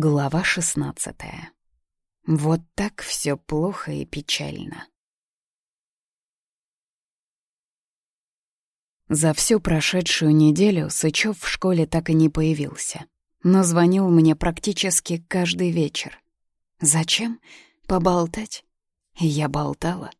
Глава шестнадцатая. Вот так все плохо и печально. За всю прошедшую неделю Сычев в школе так и не появился, но звонил мне практически каждый вечер. Зачем? Поболтать? Я болтала.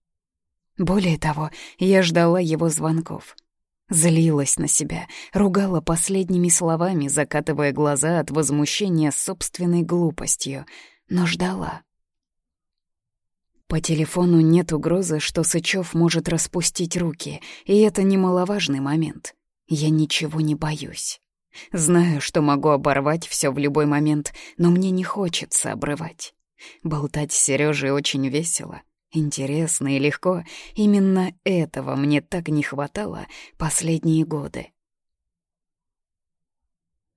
Более того, я ждала его звонков — Злилась на себя, ругала последними словами, закатывая глаза от возмущения собственной глупостью, но ждала. По телефону нет угрозы, что Сычев может распустить руки, и это немаловажный момент. Я ничего не боюсь. Знаю, что могу оборвать все в любой момент, но мне не хочется обрывать. Болтать с Сережей очень весело. Интересно и легко. Именно этого мне так не хватало последние годы.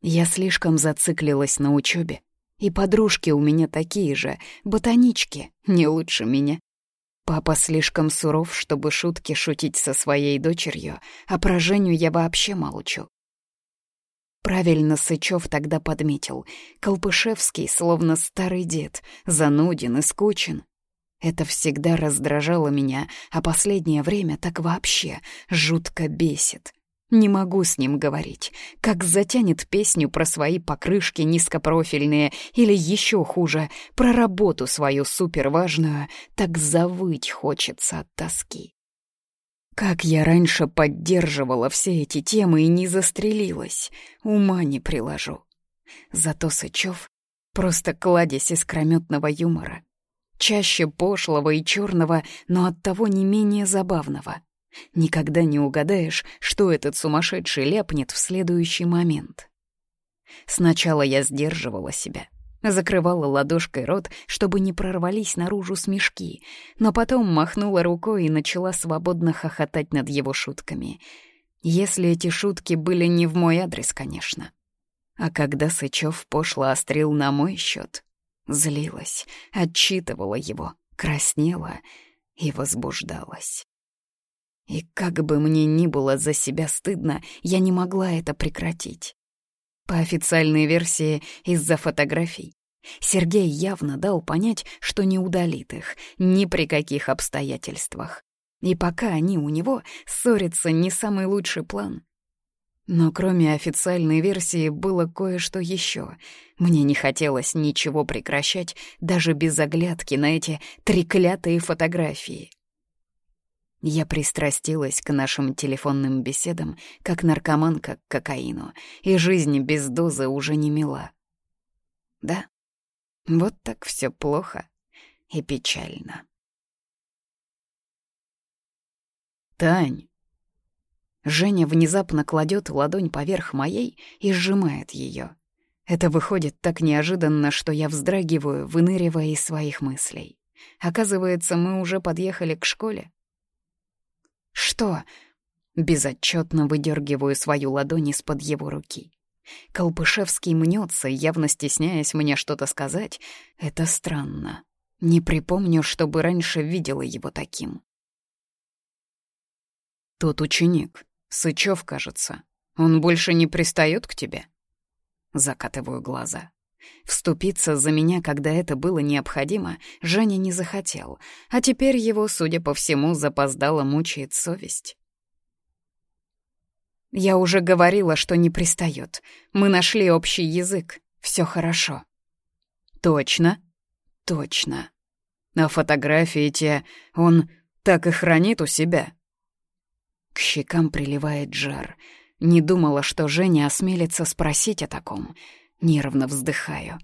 Я слишком зациклилась на учебе, и подружки у меня такие же, ботанички, не лучше меня. Папа слишком суров, чтобы шутки шутить со своей дочерью, а про Женю я вообще молчу. Правильно Сычев тогда подметил. Колпышевский, словно старый дед, зануден и скучен. Это всегда раздражало меня, а последнее время так вообще жутко бесит. Не могу с ним говорить. Как затянет песню про свои покрышки низкопрофильные или еще хуже, про работу свою суперважную, так завыть хочется от тоски. Как я раньше поддерживала все эти темы и не застрелилась, ума не приложу. Зато Сычев — просто кладезь искрометного юмора чаще пошлого и черного, но оттого не менее забавного. Никогда не угадаешь, что этот сумасшедший ляпнет в следующий момент. Сначала я сдерживала себя, закрывала ладошкой рот, чтобы не прорвались наружу смешки, но потом махнула рукой и начала свободно хохотать над его шутками. Если эти шутки были не в мой адрес, конечно. А когда Сычев пошло острил на мой счет, Злилась, отчитывала его, краснела и возбуждалась. И как бы мне ни было за себя стыдно, я не могла это прекратить. По официальной версии, из-за фотографий. Сергей явно дал понять, что не удалит их ни при каких обстоятельствах. И пока они у него, ссориться не самый лучший план. Но кроме официальной версии было кое-что еще. Мне не хотелось ничего прекращать, даже без оглядки на эти треклятые фотографии. Я пристрастилась к нашим телефонным беседам, как наркоманка к кокаину, и жизнь без дозы уже не мила. Да, вот так все плохо и печально. «Тань, Женя внезапно кладет ладонь поверх моей и сжимает ее. Это выходит так неожиданно, что я вздрагиваю, выныривая из своих мыслей. Оказывается, мы уже подъехали к школе. «Что?» Безотчетно выдергиваю свою ладонь из-под его руки. Колпышевский мнется, явно стесняясь мне что-то сказать. Это странно. Не припомню, чтобы раньше видела его таким. Тот ученик, Сычев, кажется. Он больше не пристает к тебе?» Закатываю глаза. Вступиться за меня, когда это было необходимо, Женя не захотел, а теперь его, судя по всему, запоздало мучает совесть. «Я уже говорила, что не пристает. Мы нашли общий язык. Все хорошо». «Точно?» «Точно. А фотографии те он так и хранит у себя?» К щекам приливает жар. Не думала, что Женя осмелится спросить о таком. Нервно вздыхаю.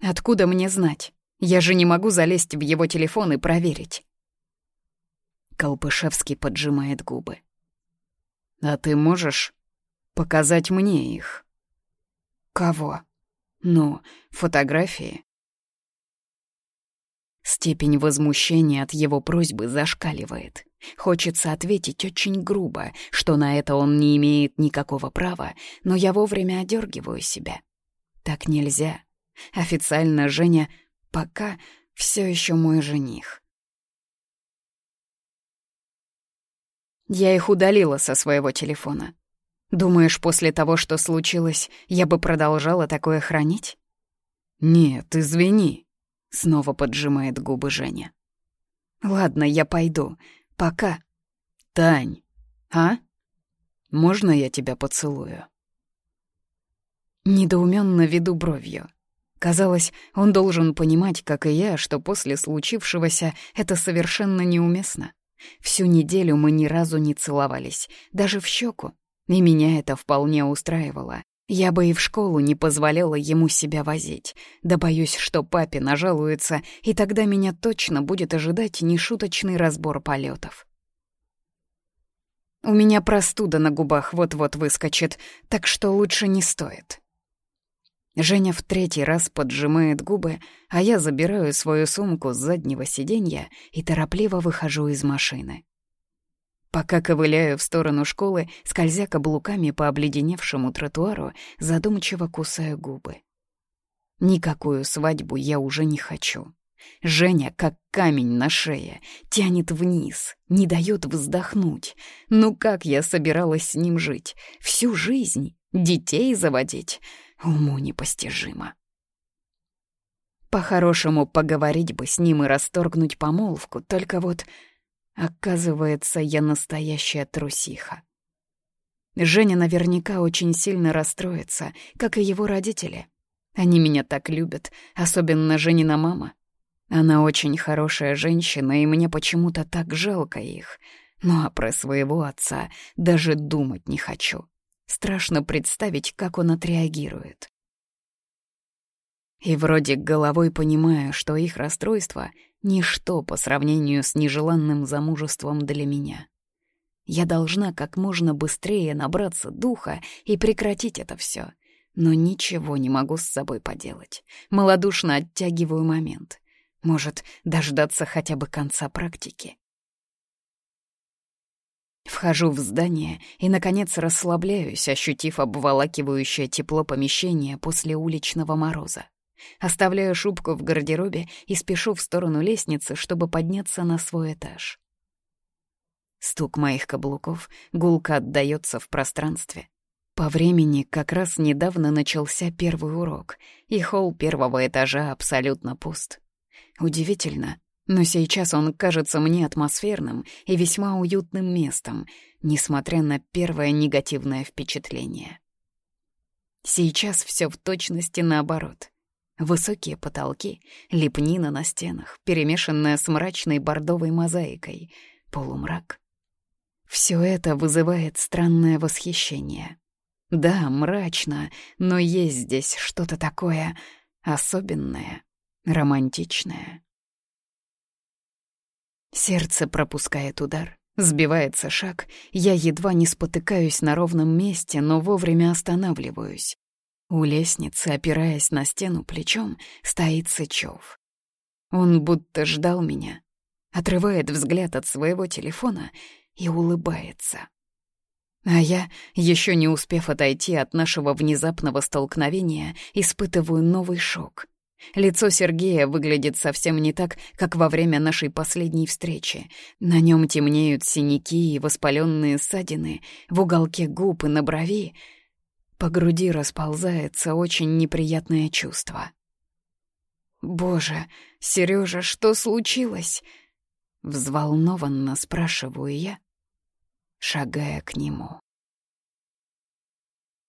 «Откуда мне знать? Я же не могу залезть в его телефон и проверить». Колпышевский поджимает губы. «А ты можешь показать мне их?» «Кого?» «Ну, фотографии». Степень возмущения от его просьбы зашкаливает. Хочется ответить очень грубо, что на это он не имеет никакого права, но я вовремя одергиваю себя. Так нельзя. Официально Женя пока все еще мой жених. Я их удалила со своего телефона. Думаешь, после того, что случилось, я бы продолжала такое хранить? «Нет, извини», — снова поджимает губы Женя. «Ладно, я пойду. Пока». «Тань, а? Можно я тебя поцелую?» Недоуменно веду бровью. Казалось, он должен понимать, как и я, что после случившегося это совершенно неуместно. Всю неделю мы ни разу не целовались, даже в щеку, и меня это вполне устраивало. Я бы и в школу не позволяла ему себя возить. Да боюсь, что папе нажалуется, и тогда меня точно будет ожидать нешуточный разбор полетов. У меня простуда на губах вот-вот выскочит, так что лучше не стоит. Женя в третий раз поджимает губы, а я забираю свою сумку с заднего сиденья и торопливо выхожу из машины. Пока ковыляю в сторону школы, скользя каблуками по обледеневшему тротуару, задумчиво кусаю губы. Никакую свадьбу я уже не хочу. Женя, как камень на шее, тянет вниз, не дает вздохнуть. Ну как я собиралась с ним жить? Всю жизнь? Детей заводить? Уму непостижимо. По-хорошему поговорить бы с ним и расторгнуть помолвку, только вот Оказывается, я настоящая трусиха. Женя наверняка очень сильно расстроится, как и его родители. Они меня так любят, особенно Женина мама. Она очень хорошая женщина, и мне почему-то так жалко их. Ну а про своего отца даже думать не хочу. Страшно представить, как он отреагирует. И вроде головой понимаю, что их расстройство Ничто по сравнению с нежеланным замужеством для меня. Я должна как можно быстрее набраться духа и прекратить это все. Но ничего не могу с собой поделать. Молодушно оттягиваю момент. Может, дождаться хотя бы конца практики. Вхожу в здание и, наконец, расслабляюсь, ощутив обволакивающее тепло помещения после уличного мороза. Оставляю шубку в гардеробе и спешу в сторону лестницы, чтобы подняться на свой этаж. Стук моих каблуков гулко отдаётся в пространстве. По времени как раз недавно начался первый урок, и холл первого этажа абсолютно пуст. Удивительно, но сейчас он кажется мне атмосферным и весьма уютным местом, несмотря на первое негативное впечатление. Сейчас всё в точности наоборот — Высокие потолки, лепнина на стенах, перемешанная с мрачной бордовой мозаикой, полумрак. Все это вызывает странное восхищение. Да, мрачно, но есть здесь что-то такое особенное, романтичное. Сердце пропускает удар, сбивается шаг, я едва не спотыкаюсь на ровном месте, но вовремя останавливаюсь. У лестницы, опираясь на стену плечом, стоит Сычев. Он будто ждал меня, отрывает взгляд от своего телефона и улыбается. А я, еще не успев отойти от нашего внезапного столкновения, испытываю новый шок. Лицо Сергея выглядит совсем не так, как во время нашей последней встречи. На нем темнеют синяки и воспаленные ссадины, в уголке губ и на брови — по груди расползается очень неприятное чувство. «Боже, Сережа, что случилось?» Взволнованно спрашиваю я, шагая к нему.